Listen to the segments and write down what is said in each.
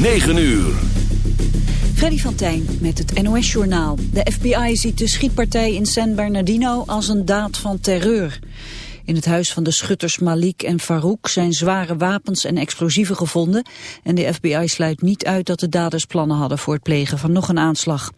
9 uur. Freddy van Tijn met het NOS-journaal. De FBI ziet de schietpartij in San Bernardino als een daad van terreur. In het huis van de schutters Malik en Farouk zijn zware wapens en explosieven gevonden. En de FBI sluit niet uit dat de daders plannen hadden voor het plegen van nog een aanslag.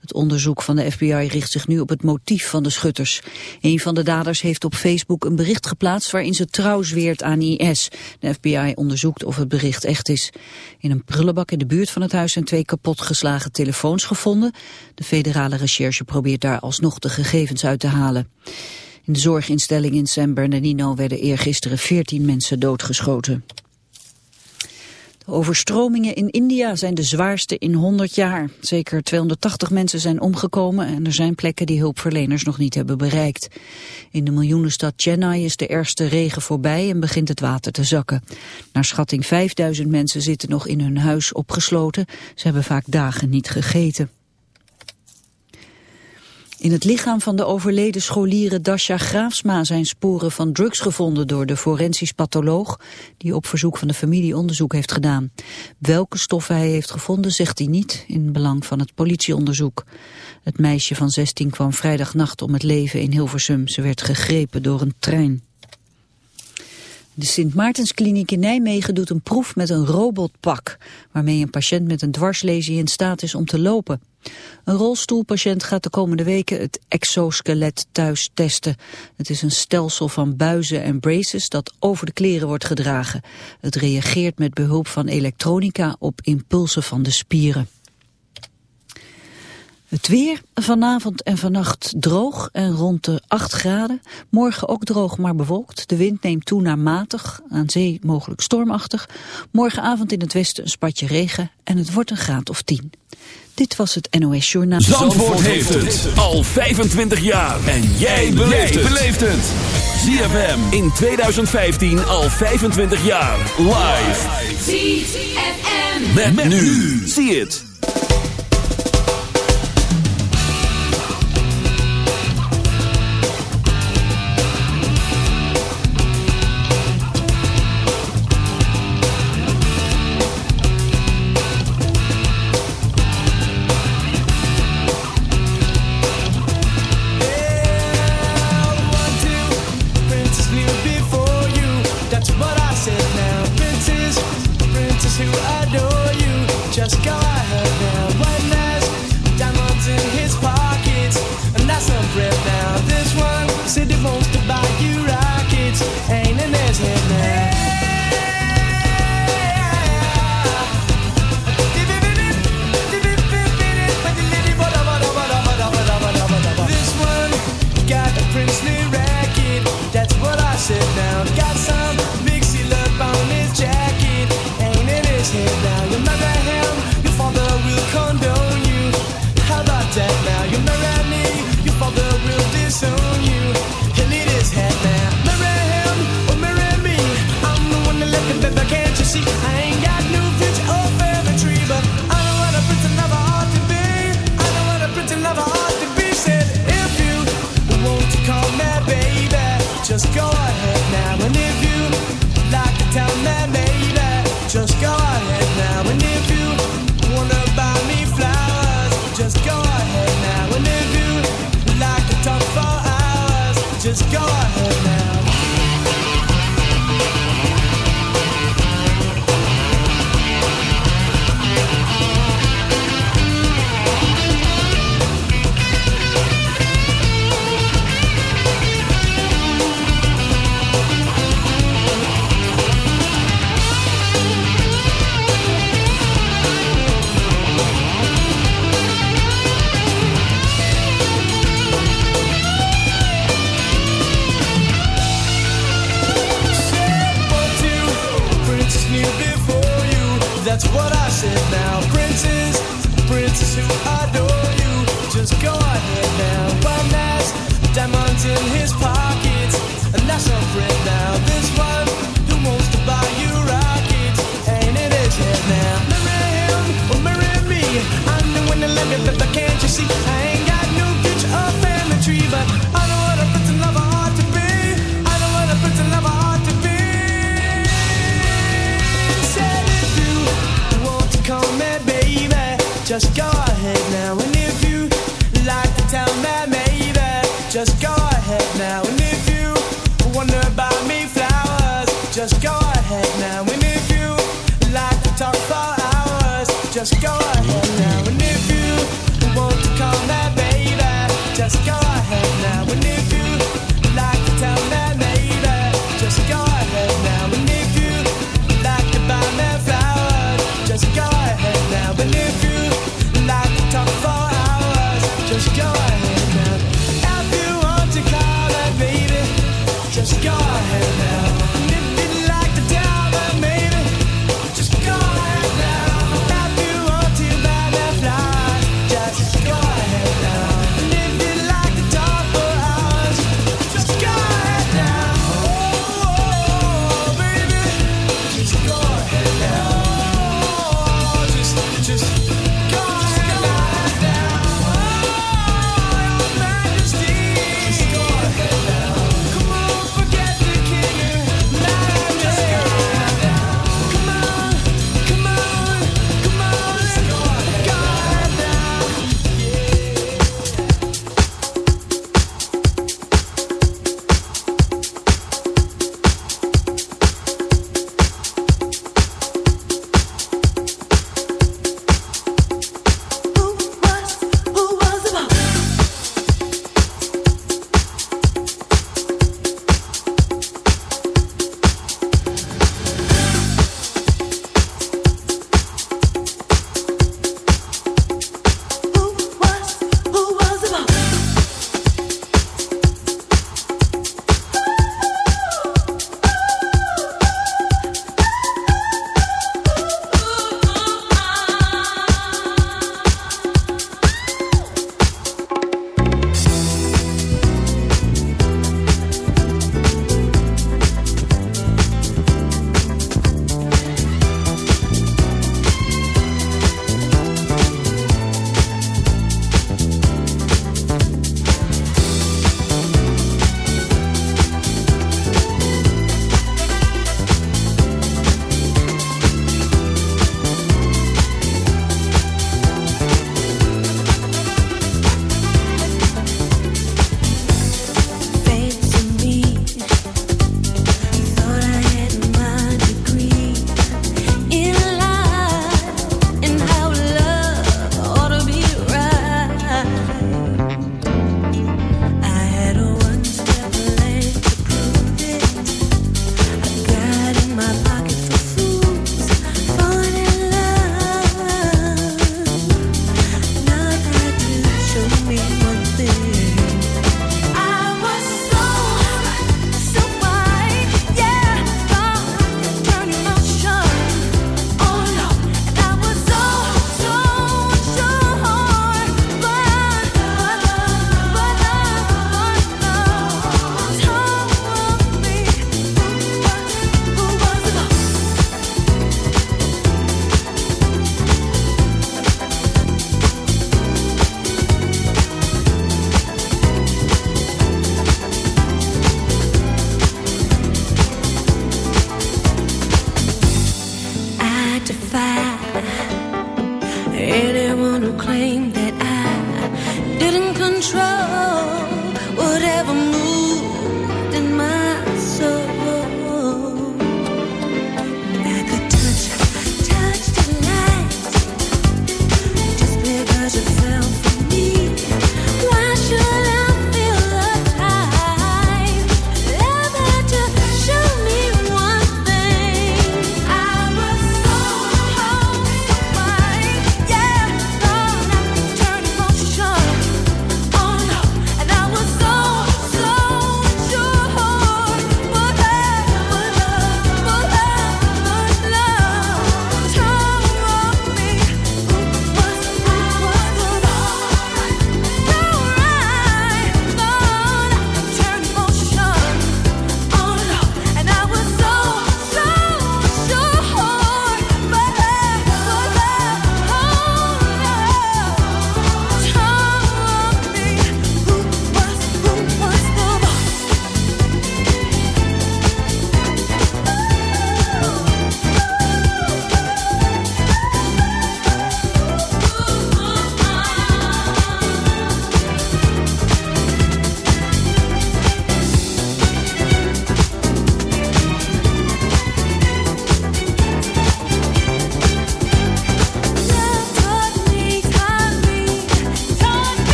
Het onderzoek van de FBI richt zich nu op het motief van de schutters. Een van de daders heeft op Facebook een bericht geplaatst waarin ze trouw zweert aan IS. De FBI onderzoekt of het bericht echt is. In een prullenbak in de buurt van het huis zijn twee kapotgeslagen telefoons gevonden. De federale recherche probeert daar alsnog de gegevens uit te halen. In de zorginstelling in San Bernardino werden eergisteren 14 mensen doodgeschoten. De overstromingen in India zijn de zwaarste in 100 jaar. Zeker 280 mensen zijn omgekomen en er zijn plekken die hulpverleners nog niet hebben bereikt. In de miljoenenstad Chennai is de ergste regen voorbij en begint het water te zakken. Naar schatting 5000 mensen zitten nog in hun huis opgesloten. Ze hebben vaak dagen niet gegeten. In het lichaam van de overleden scholieren Dasha Graafsma zijn sporen van drugs gevonden door de forensisch patholoog die op verzoek van de familie onderzoek heeft gedaan. Welke stoffen hij heeft gevonden zegt hij niet in belang van het politieonderzoek. Het meisje van 16 kwam vrijdagnacht om het leven in Hilversum. Ze werd gegrepen door een trein. De Sint Maartenskliniek in Nijmegen doet een proef met een robotpak... waarmee een patiënt met een dwarslesie in staat is om te lopen. Een rolstoelpatiënt gaat de komende weken het exoskelet thuis testen. Het is een stelsel van buizen en braces dat over de kleren wordt gedragen. Het reageert met behulp van elektronica op impulsen van de spieren. Het weer vanavond en vannacht droog en rond de 8 graden. Morgen ook droog maar bewolkt. De wind neemt toe naar matig, aan zee mogelijk stormachtig. Morgenavond in het westen een spatje regen en het wordt een graad of 10. Dit was het NOS Journaal. Zandvoort, Zandvoort heeft het al 25 jaar. En jij beleeft het. ZFM in 2015 al 25 jaar. Live. ZFM. Met, met nu. Zie het.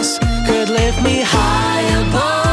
We'll get a brand new start.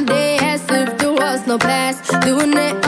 my as if there was no past. Doing it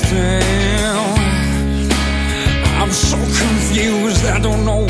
understand. I'm so confused, I don't know